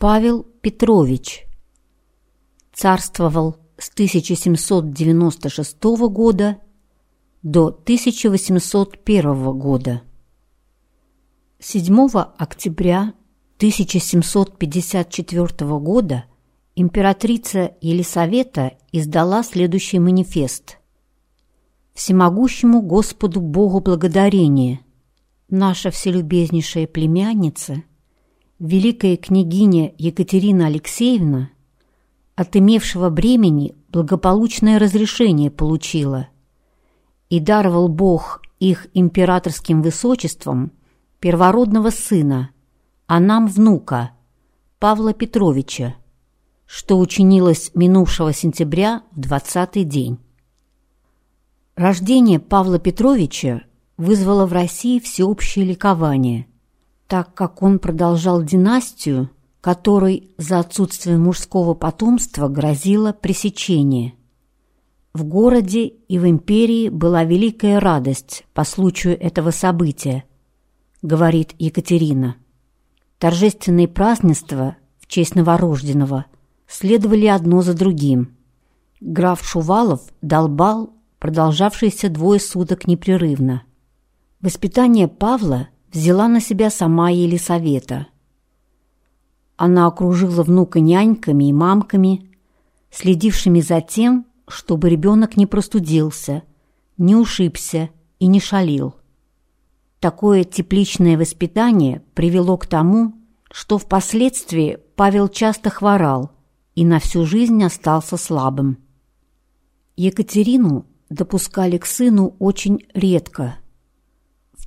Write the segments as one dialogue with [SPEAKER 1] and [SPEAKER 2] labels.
[SPEAKER 1] Павел Петрович царствовал с 1796 года до 1801 года. 7 октября 1754 года императрица Елисавета издала следующий манифест. «Всемогущему Господу Богу благодарение, наша вселюбезнейшая племянница, великая княгиня Екатерина Алексеевна, от имевшего бремени благополучное разрешение получила, и даровал Бог их императорским высочеством первородного сына, а нам внука, Павла Петровича, что учинилось минувшего сентября в двадцатый день. Рождение Павла Петровича вызвало в России всеобщее ликование, так как он продолжал династию, которой за отсутствие мужского потомства грозило пресечение. В городе и в империи была великая радость по случаю этого события, говорит Екатерина. Торжественные празднества в честь новорожденного – следовали одно за другим. Граф Шувалов долбал продолжавшиеся двое суток непрерывно. Воспитание Павла взяла на себя сама Елисавета. Она окружила внука няньками и мамками, следившими за тем, чтобы ребенок не простудился, не ушибся и не шалил. Такое тепличное воспитание привело к тому, что впоследствии Павел часто хворал – и на всю жизнь остался слабым. Екатерину допускали к сыну очень редко.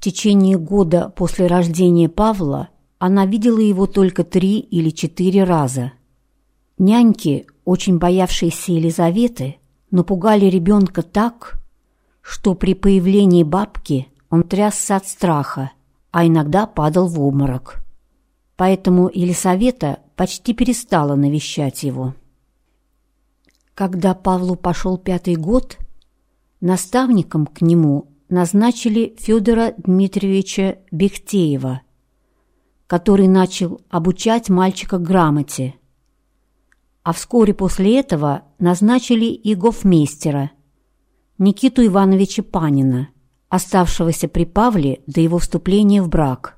[SPEAKER 1] Течение года после рождения Павла она видела его только три или четыре раза. Няньки, очень боявшиеся Елизаветы, напугали ребенка так, что при появлении бабки он трясся от страха, а иногда падал в обморок. Поэтому Елисавета почти перестала навещать его. Когда Павлу пошел пятый год, наставником к нему назначили Федора Дмитриевича Бехтеева, который начал обучать мальчика грамоте. А вскоре после этого назначили и гофмейстера Никиту Ивановича Панина, оставшегося при Павле до его вступления в брак.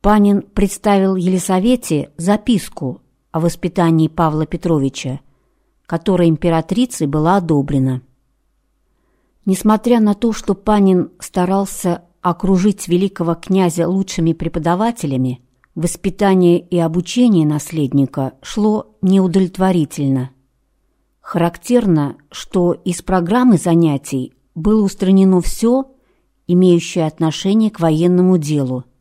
[SPEAKER 1] Панин представил Елисавете записку о воспитании Павла Петровича, которая императрицей была одобрена. Несмотря на то, что Панин старался окружить великого князя лучшими преподавателями, воспитание и обучение наследника шло неудовлетворительно. Характерно, что из программы занятий было устранено все, имеющее отношение к военному делу –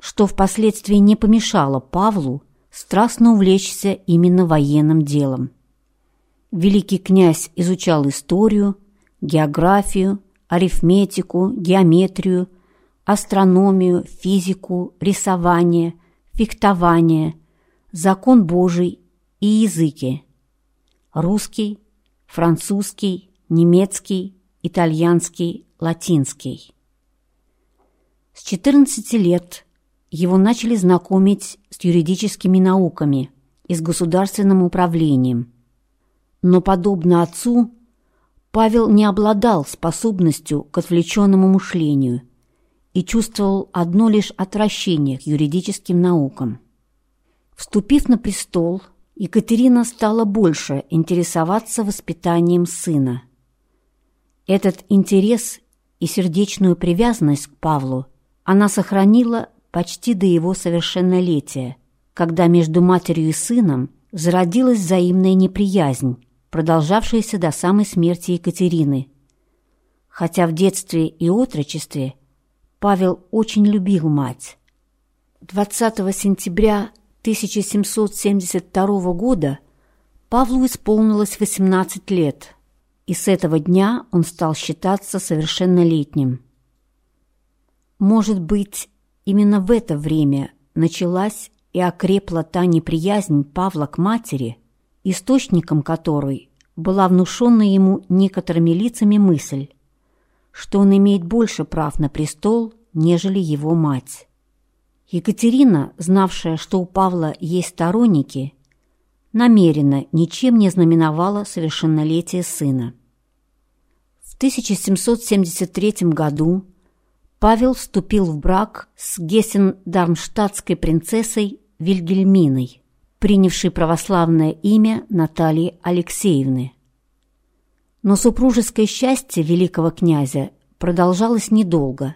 [SPEAKER 1] что впоследствии не помешало Павлу страстно увлечься именно военным делом. Великий князь изучал историю, географию, арифметику, геометрию, астрономию, физику, рисование, фехтование, закон Божий и языки – русский, французский, немецкий, итальянский, латинский. С 14 лет его начали знакомить с юридическими науками и с государственным управлением. Но, подобно отцу, Павел не обладал способностью к отвлеченному мышлению и чувствовал одно лишь отвращение к юридическим наукам. Вступив на престол, Екатерина стала больше интересоваться воспитанием сына. Этот интерес и сердечную привязанность к Павлу она сохранила почти до его совершеннолетия, когда между матерью и сыном зародилась взаимная неприязнь, продолжавшаяся до самой смерти Екатерины. Хотя в детстве и отрочестве Павел очень любил мать. 20 сентября 1772 года Павлу исполнилось 18 лет, и с этого дня он стал считаться совершеннолетним. Может быть, Именно в это время началась и окрепла та неприязнь Павла к матери, источником которой была внушенная ему некоторыми лицами мысль, что он имеет больше прав на престол, нежели его мать. Екатерина, знавшая, что у Павла есть сторонники, намеренно ничем не знаменовала совершеннолетие сына. В 1773 году Павел вступил в брак с гессен-дармштадтской принцессой Вильгельминой, принявшей православное имя Натальи Алексеевны. Но супружеское счастье великого князя продолжалось недолго.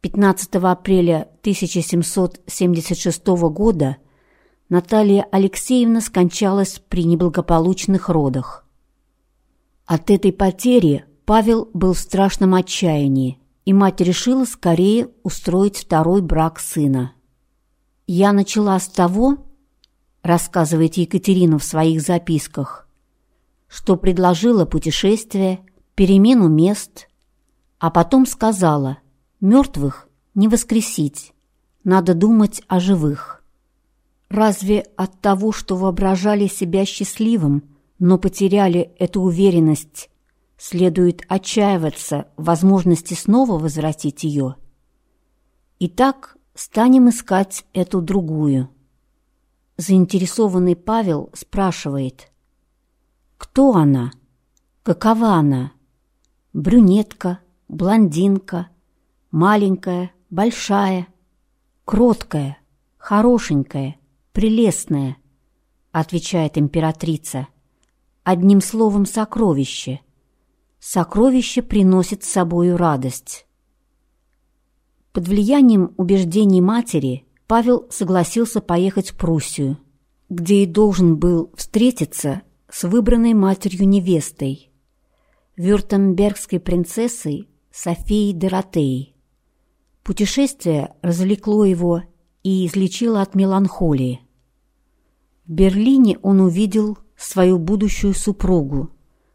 [SPEAKER 1] 15 апреля 1776 года Наталья Алексеевна скончалась при неблагополучных родах. От этой потери Павел был в страшном отчаянии, и мать решила скорее устроить второй брак сына. «Я начала с того, — рассказывает Екатерина в своих записках, — что предложила путешествие, перемену мест, а потом сказала, мертвых не воскресить, надо думать о живых. Разве от того, что воображали себя счастливым, но потеряли эту уверенность, следует отчаиваться в возможности снова возвратить ее? Итак, станем искать эту другую. Заинтересованный Павел спрашивает, кто она, какова она, брюнетка, блондинка, маленькая, большая, кроткая, хорошенькая, прелестная, отвечает императрица. Одним словом, сокровище. Сокровище приносит с собою радость. Под влиянием убеждений матери Павел согласился поехать в Пруссию, где и должен был встретиться с выбранной матерью невестой, вюртембергской принцессой Софией Доротеей. Путешествие развлекло его и излечило от меланхолии. В Берлине он увидел свою будущую супругу,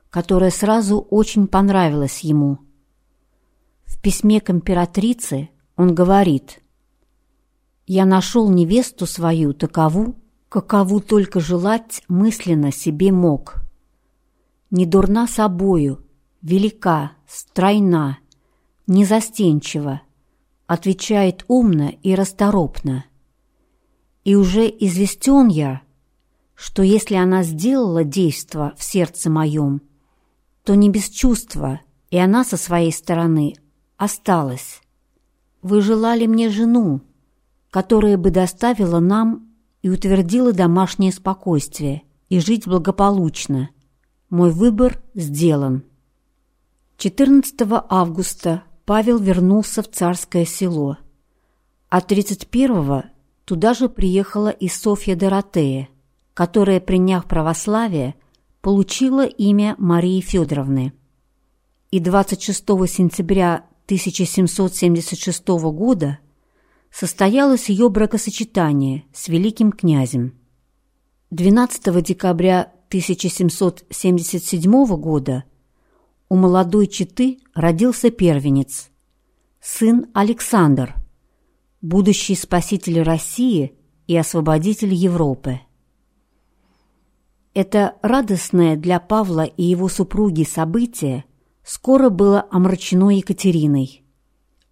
[SPEAKER 1] которая сразу очень понравилась ему. В письме к императрице он говорит «Я нашел невесту свою такову, какову только желать мысленно себе мог. Не дурна собою, велика, стройна, незастенчива, отвечает умно и расторопно. И уже известен я, что если она сделала действо в сердце моем, то не без чувства, и она со своей стороны осталась. Вы желали мне жену, которая бы доставила нам и утвердила домашнее спокойствие и жить благополучно. Мой выбор сделан. 14 августа Павел вернулся в царское село, а 31-го туда же приехала и Софья Доротея, которая, приняв православие, получила имя Марии Федоровны. И 26 сентября 1776 года состоялось ее бракосочетание с великим князем. 12 декабря 1777 года у молодой четы родился первенец, сын Александр, будущий спаситель России и освободитель Европы. Это радостное для Павла и его супруги событие скоро было омрачено Екатериной.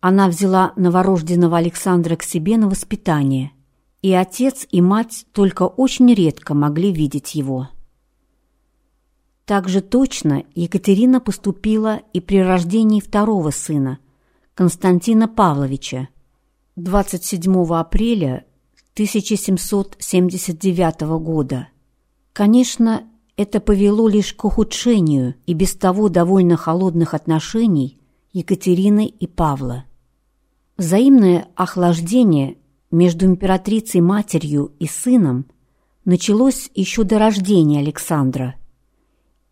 [SPEAKER 1] Она взяла новорожденного Александра к себе на воспитание, и отец и мать только очень редко могли видеть его. Так же точно Екатерина поступила и при рождении второго сына, Константина Павловича, 27 апреля 1779 года. Конечно, это повело лишь к ухудшению и без того довольно холодных отношений Екатерины и Павла. Взаимное охлаждение между императрицей-матерью и сыном началось еще до рождения Александра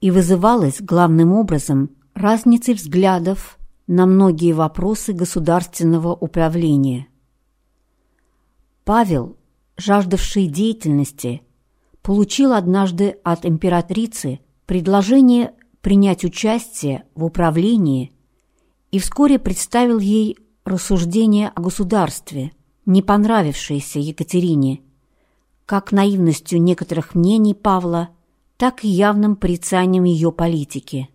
[SPEAKER 1] и вызывалось главным образом разницей взглядов на многие вопросы государственного управления. Павел, жаждавший деятельности, получил однажды от императрицы предложение принять участие в управлении и вскоре представил ей рассуждение о государстве, не понравившееся Екатерине, как наивностью некоторых мнений Павла, так и явным порицанием ее политики.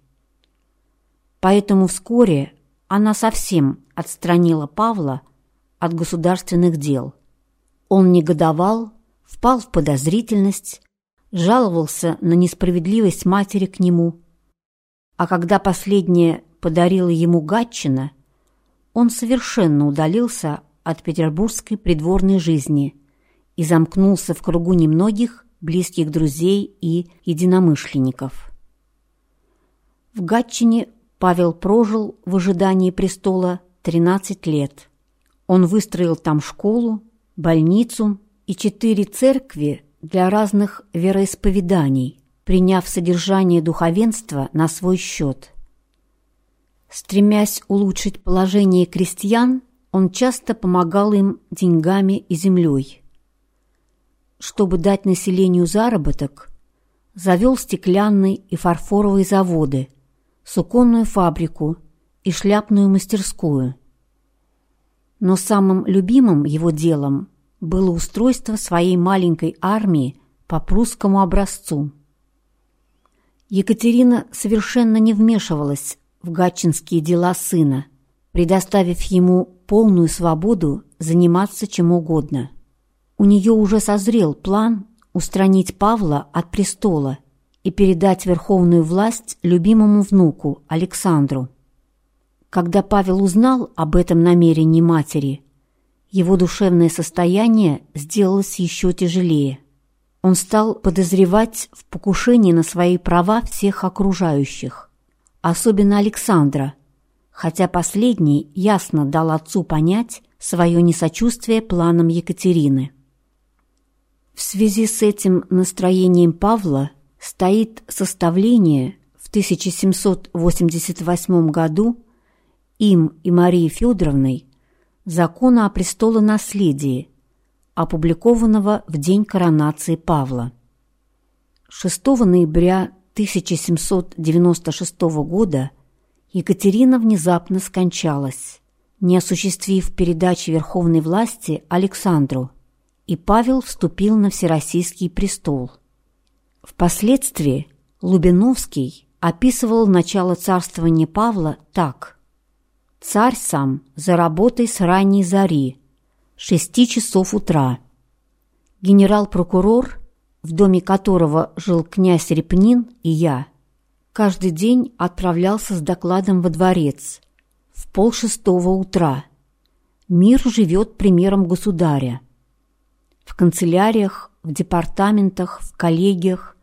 [SPEAKER 1] Поэтому вскоре она совсем отстранила Павла от государственных дел. Он негодовал, впал в подозрительность, жаловался на несправедливость матери к нему. А когда последняя подарила ему Гатчина, он совершенно удалился от петербургской придворной жизни и замкнулся в кругу немногих близких друзей и единомышленников. В Гатчине Павел прожил в ожидании престола 13 лет. Он выстроил там школу, больницу и четыре церкви для разных вероисповеданий, приняв содержание духовенства на свой счет. Стремясь улучшить положение крестьян, он часто помогал им деньгами и землей. Чтобы дать населению заработок, завел стеклянные и фарфоровые заводы, суконную фабрику и шляпную мастерскую. Но самым любимым его делом было устройство своей маленькой армии по прусскому образцу. Екатерина совершенно не вмешивалась в гатчинские дела сына, предоставив ему полную свободу заниматься чем угодно. У нее уже созрел план устранить Павла от престола и передать верховную власть любимому внуку Александру. Когда Павел узнал об этом намерении матери, его душевное состояние сделалось еще тяжелее. Он стал подозревать в покушении на свои права всех окружающих, особенно Александра, хотя последний ясно дал отцу понять свое несочувствие планам Екатерины. В связи с этим настроением Павла стоит составление в 1788 году им и Марией Федоровной закона о престолонаследии, опубликованного в день коронации Павла. 6 ноября 1796 года Екатерина внезапно скончалась, не осуществив передачи верховной власти Александру, и Павел вступил на Всероссийский престол. Впоследствии Лубиновский описывал начало царствования Павла так – Царь сам за работой с ранней зари, шести часов утра. Генерал-прокурор, в доме которого жил князь Репнин и я, каждый день отправлялся с докладом во дворец в полшестого утра. Мир живет примером государя. В канцеляриях, в департаментах, в коллегиях,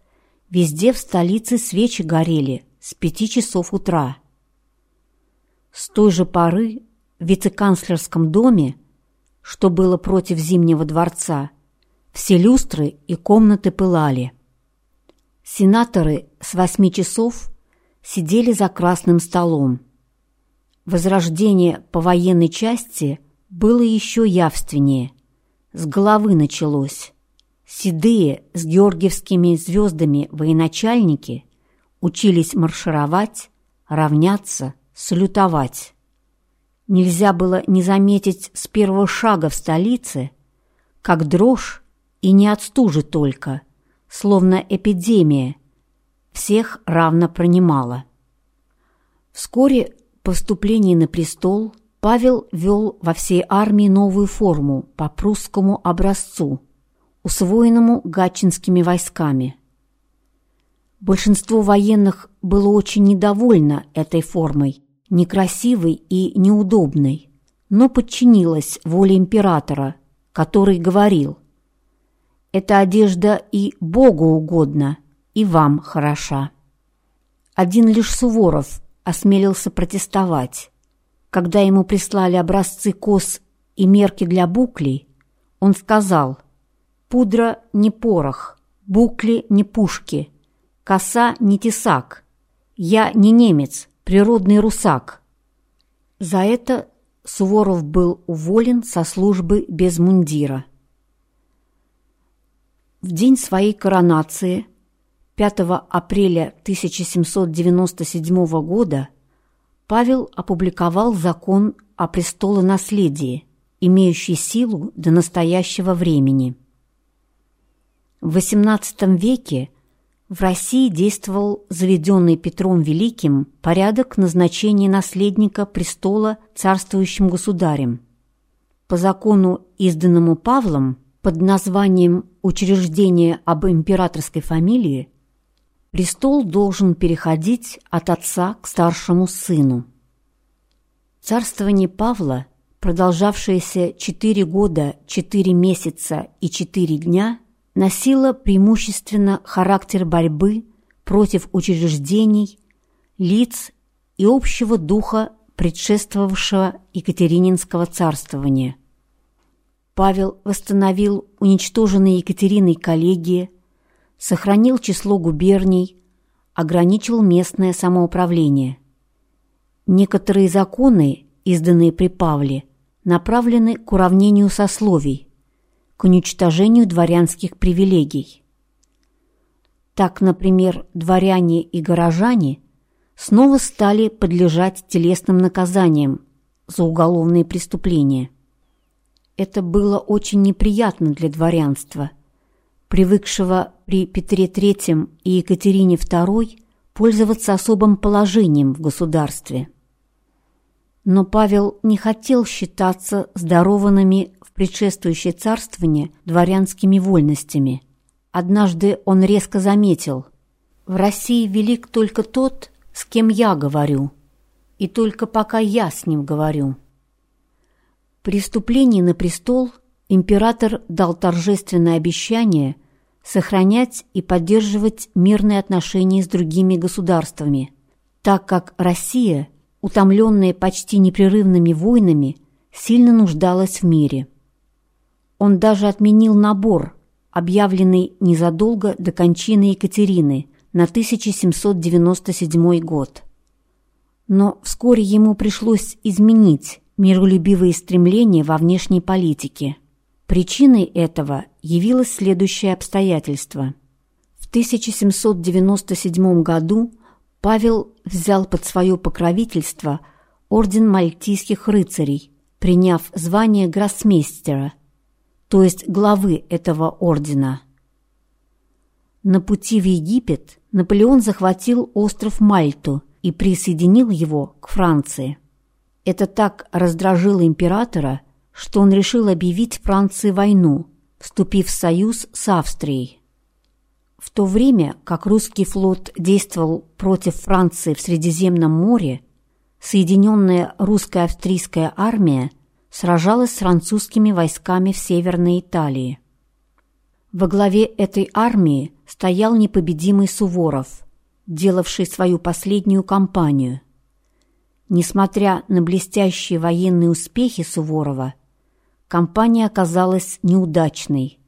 [SPEAKER 1] везде в столице свечи горели с пяти часов утра – с той же поры в вице-канцлерском доме, что было против Зимнего дворца, все люстры и комнаты пылали. Сенаторы с восьми часов сидели за красным столом. Возрождение по военной части было еще явственнее. С головы началось. Седые с георгиевскими звездами военачальники учились маршировать, равняться, салютовать. Нельзя было не заметить с первого шага в столице, как дрожь и не от стужи только, словно эпидемия, всех равно пронимала. Вскоре по вступлении на престол Павел вел во всей армии новую форму по прусскому образцу, усвоенному гатчинскими войсками. Большинство военных было очень недовольно этой формой, некрасивой и неудобной, но подчинилась воле императора, который говорил «Эта одежда и Богу угодна, и вам хороша». Один лишь Суворов осмелился протестовать. Когда ему прислали образцы кос и мерки для буклей, он сказал «Пудра не порох, букли не пушки, коса не тесак, я не немец, природный русак. За это Суворов был уволен со службы без мундира. В день своей коронации, 5 апреля 1797 года, Павел опубликовал закон о престолонаследии, имеющий силу до настоящего времени. В XVIII веке в России действовал заведенный Петром Великим порядок назначения наследника престола царствующим государем. По закону, изданному Павлом под названием «Учреждение об императорской фамилии», престол должен переходить от отца к старшему сыну. Царствование Павла, продолжавшееся четыре года, четыре месяца и четыре дня, носило преимущественно характер борьбы против учреждений, лиц и общего духа предшествовавшего Екатерининского царствования. Павел восстановил уничтоженные Екатериной коллегии, сохранил число губерний, ограничил местное самоуправление. Некоторые законы, изданные при Павле, направлены к уравнению сословий, к уничтожению дворянских привилегий. Так, например, дворяне и горожане снова стали подлежать телесным наказаниям за уголовные преступления. Это было очень неприятно для дворянства, привыкшего при Петре III и Екатерине II пользоваться особым положением в государстве. Но Павел не хотел считаться здорованными в предшествующее царствование дворянскими вольностями. Однажды он резко заметил, «В России велик только тот, с кем я говорю, и только пока я с ним говорю». При вступлении на престол император дал торжественное обещание сохранять и поддерживать мирные отношения с другими государствами, так как Россия – утомленная почти непрерывными войнами, сильно нуждалась в мире. Он даже отменил набор, объявленный незадолго до кончины Екатерины на 1797 год. Но вскоре ему пришлось изменить миролюбивые стремления во внешней политике. Причиной этого явилось следующее обстоятельство. В 1797 году Павел взял под свое покровительство орден мальтийских рыцарей, приняв звание гроссмейстера, то есть главы этого ордена. На пути в Египет Наполеон захватил остров Мальту и присоединил его к Франции. Это так раздражило императора, что он решил объявить Франции войну, вступив в союз с Австрией. В то время, как русский флот действовал против Франции в Средиземном море, Соединенная русско-австрийская армия сражалась с французскими войсками в Северной Италии. Во главе этой армии стоял непобедимый Суворов, делавший свою последнюю кампанию. Несмотря на блестящие военные успехи Суворова, кампания оказалась неудачной –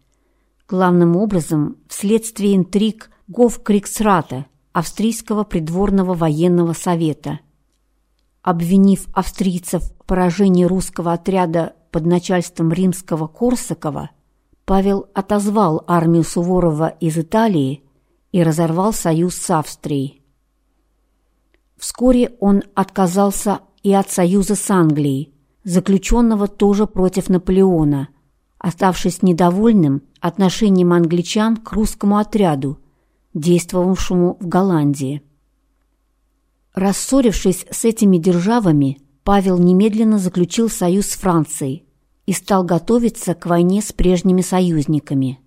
[SPEAKER 1] главным образом вследствие интриг Гофкриксрата, австрийского придворного военного совета. Обвинив австрийцев в поражении русского отряда под начальством римского Корсакова, Павел отозвал армию Суворова из Италии и разорвал союз с Австрией. Вскоре он отказался и от союза с Англией, заключенного тоже против Наполеона – оставшись недовольным отношением англичан к русскому отряду, действовавшему в Голландии. Рассорившись с этими державами, Павел немедленно заключил союз с Францией и стал готовиться к войне с прежними союзниками.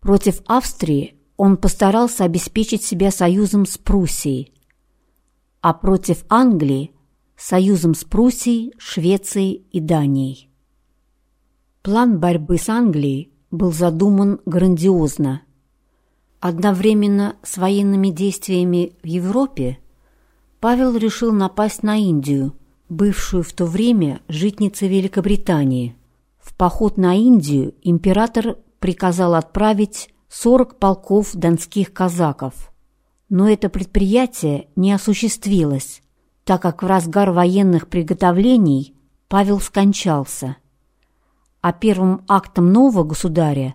[SPEAKER 1] Против Австрии он постарался обеспечить себя союзом с Пруссией, а против Англии – союзом с Пруссией, Швецией и Данией. План борьбы с Англией был задуман грандиозно. Одновременно с военными действиями в Европе Павел решил напасть на Индию, бывшую в то время житницей Великобритании. В поход на Индию император приказал отправить 40 полков донских казаков. Но это предприятие не осуществилось, так как в разгар военных приготовлений Павел скончался – а первым актом нового государя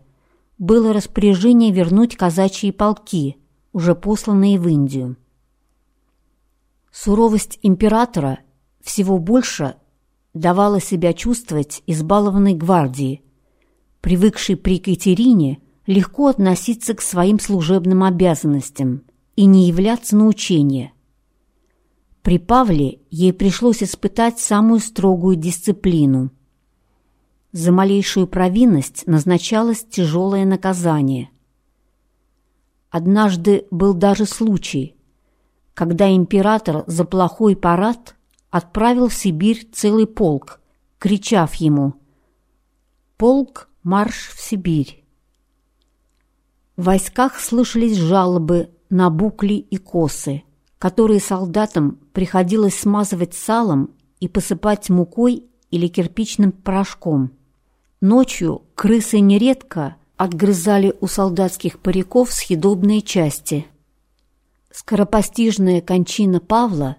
[SPEAKER 1] было распоряжение вернуть казачьи полки, уже посланные в Индию. Суровость императора всего больше давала себя чувствовать избалованной гвардии, привыкшей при Екатерине легко относиться к своим служебным обязанностям и не являться на учения. При Павле ей пришлось испытать самую строгую дисциплину – за малейшую провинность назначалось тяжелое наказание. Однажды был даже случай, когда император за плохой парад отправил в Сибирь целый полк, кричав ему «Полк, марш в Сибирь!». В войсках слышались жалобы на букли и косы, которые солдатам приходилось смазывать салом и посыпать мукой или кирпичным порошком. Ночью крысы нередко отгрызали у солдатских париков съедобные части. Скоропостижная кончина Павла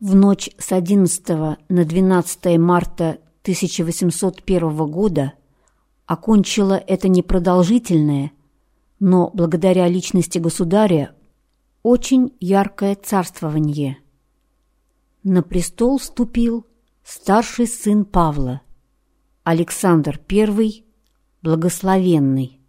[SPEAKER 1] в ночь с 11 на 12 марта 1801 года окончила это непродолжительное, но благодаря личности государя очень яркое царствование. На престол вступил старший сын Павла, Александр I Благословенный.